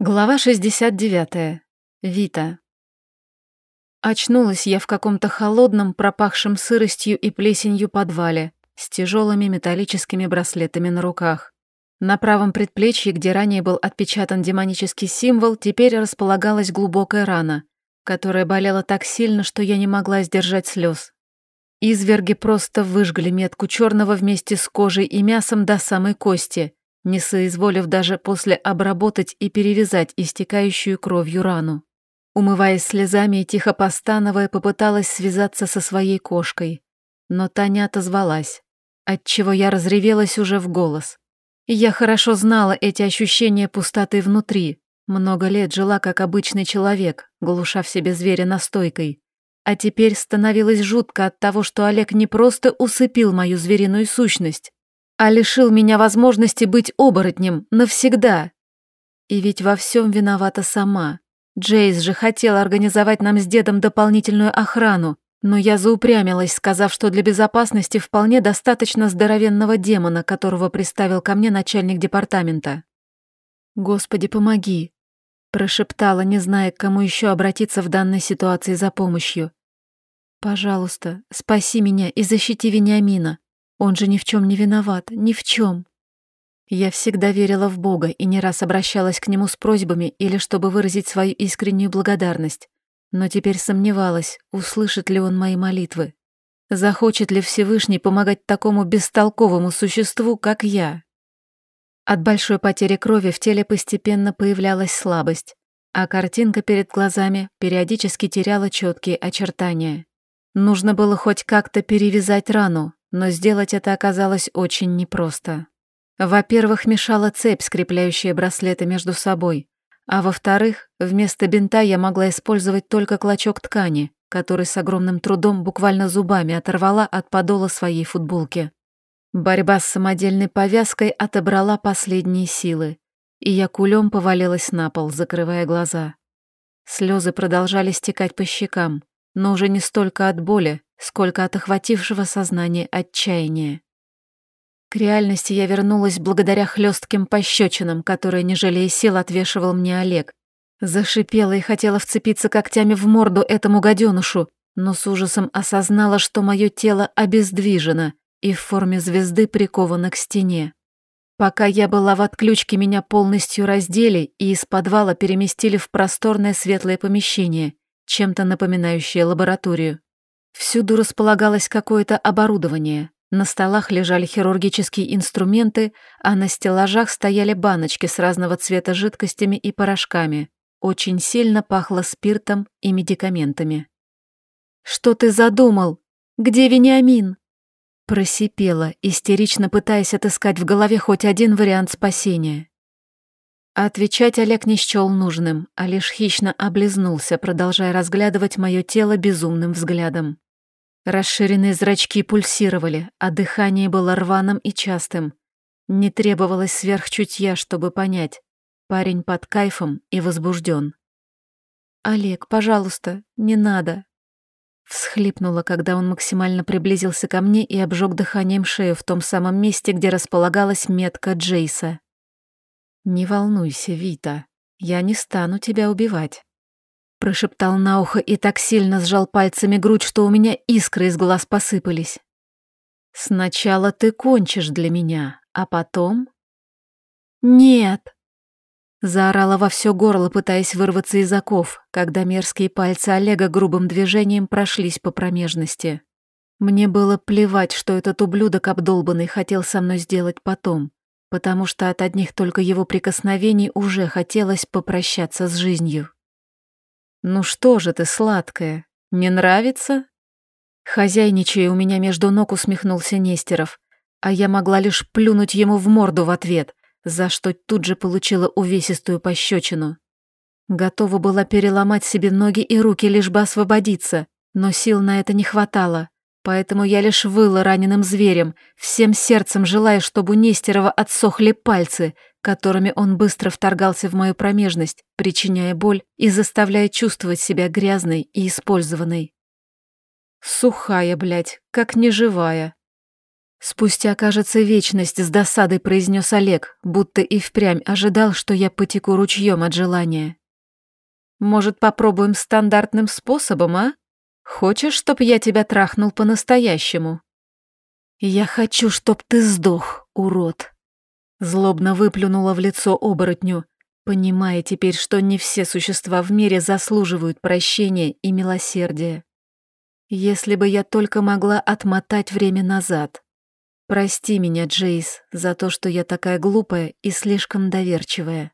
Глава 69. Вита. Очнулась я в каком-то холодном, пропахшем сыростью и плесенью подвале с тяжелыми металлическими браслетами на руках. На правом предплечье, где ранее был отпечатан демонический символ, теперь располагалась глубокая рана, которая болела так сильно, что я не могла сдержать слез. Изверги просто выжгли метку черного вместе с кожей и мясом до самой кости — не соизволив даже после обработать и перевязать истекающую кровью рану. Умываясь слезами и тихо постановая, попыталась связаться со своей кошкой, но та не отозвалась, отчего я разревелась уже в голос. Я хорошо знала эти ощущения пустоты внутри, много лет жила как обычный человек, глуша в себе зверя настойкой. А теперь становилось жутко от того, что Олег не просто усыпил мою звериную сущность, а лишил меня возможности быть оборотнем навсегда. И ведь во всем виновата сама. Джейс же хотел организовать нам с дедом дополнительную охрану, но я заупрямилась, сказав, что для безопасности вполне достаточно здоровенного демона, которого приставил ко мне начальник департамента. «Господи, помоги!» – прошептала, не зная, к кому еще обратиться в данной ситуации за помощью. «Пожалуйста, спаси меня и защити Вениамина. Он же ни в чем не виноват, ни в чем. Я всегда верила в Бога и не раз обращалась к Нему с просьбами или чтобы выразить свою искреннюю благодарность. Но теперь сомневалась, услышит ли он мои молитвы. Захочет ли Всевышний помогать такому бестолковому существу, как я? От большой потери крови в теле постепенно появлялась слабость, а картинка перед глазами периодически теряла четкие очертания. Нужно было хоть как-то перевязать рану, но сделать это оказалось очень непросто. Во-первых, мешала цепь, скрепляющая браслеты между собой, а во-вторых, вместо бинта я могла использовать только клочок ткани, который с огромным трудом буквально зубами оторвала от подола своей футболки. Борьба с самодельной повязкой отобрала последние силы, и я кулем повалилась на пол, закрывая глаза. Слезы продолжали стекать по щекам, но уже не столько от боли, сколько от охватившего сознания отчаяния. К реальности я вернулась благодаря хлестким пощечинам, которые, не жалея сил, отвешивал мне Олег. Зашипела и хотела вцепиться когтями в морду этому гаденушу, но с ужасом осознала, что мое тело обездвижено и в форме звезды приковано к стене. Пока я была в отключке, меня полностью раздели и из подвала переместили в просторное светлое помещение, чем-то напоминающее лабораторию. Всюду располагалось какое-то оборудование. На столах лежали хирургические инструменты, а на стеллажах стояли баночки с разного цвета жидкостями и порошками. Очень сильно пахло спиртом и медикаментами. «Что ты задумал? Где Вениамин?» Просипела, истерично пытаясь отыскать в голове хоть один вариант спасения. Отвечать Олег не счел нужным, а лишь хищно облизнулся, продолжая разглядывать мое тело безумным взглядом. Расширенные зрачки пульсировали, а дыхание было рваным и частым. Не требовалось сверхчутья, чтобы понять. Парень под кайфом и возбужден. «Олег, пожалуйста, не надо», Всхлипнула, когда он максимально приблизился ко мне и обжег дыханием шею в том самом месте, где располагалась метка Джейса. «Не волнуйся, Вита, я не стану тебя убивать. Прошептал на ухо и так сильно сжал пальцами грудь, что у меня искры из глаз посыпались. «Сначала ты кончишь для меня, а потом...» «Нет!» Заорала во все горло, пытаясь вырваться из оков, когда мерзкие пальцы Олега грубым движением прошлись по промежности. Мне было плевать, что этот ублюдок обдолбанный хотел со мной сделать потом, потому что от одних только его прикосновений уже хотелось попрощаться с жизнью. «Ну что же ты, сладкая, не нравится?» Хозяйничая у меня между ног усмехнулся Нестеров, а я могла лишь плюнуть ему в морду в ответ, за что тут же получила увесистую пощечину. Готова была переломать себе ноги и руки, лишь бы освободиться, но сил на это не хватало, поэтому я лишь выла раненым зверем, всем сердцем желая, чтобы у Нестерова отсохли пальцы, которыми он быстро вторгался в мою промежность, причиняя боль и заставляя чувствовать себя грязной и использованной. Сухая, блядь, как неживая. Спустя, кажется, вечность с досадой произнес Олег, будто и впрямь ожидал, что я потеку ручьем от желания. «Может, попробуем стандартным способом, а? Хочешь, чтоб я тебя трахнул по-настоящему?» «Я хочу, чтоб ты сдох, урод!» Злобно выплюнула в лицо оборотню, понимая теперь, что не все существа в мире заслуживают прощения и милосердия. Если бы я только могла отмотать время назад. Прости меня, Джейс, за то, что я такая глупая и слишком доверчивая.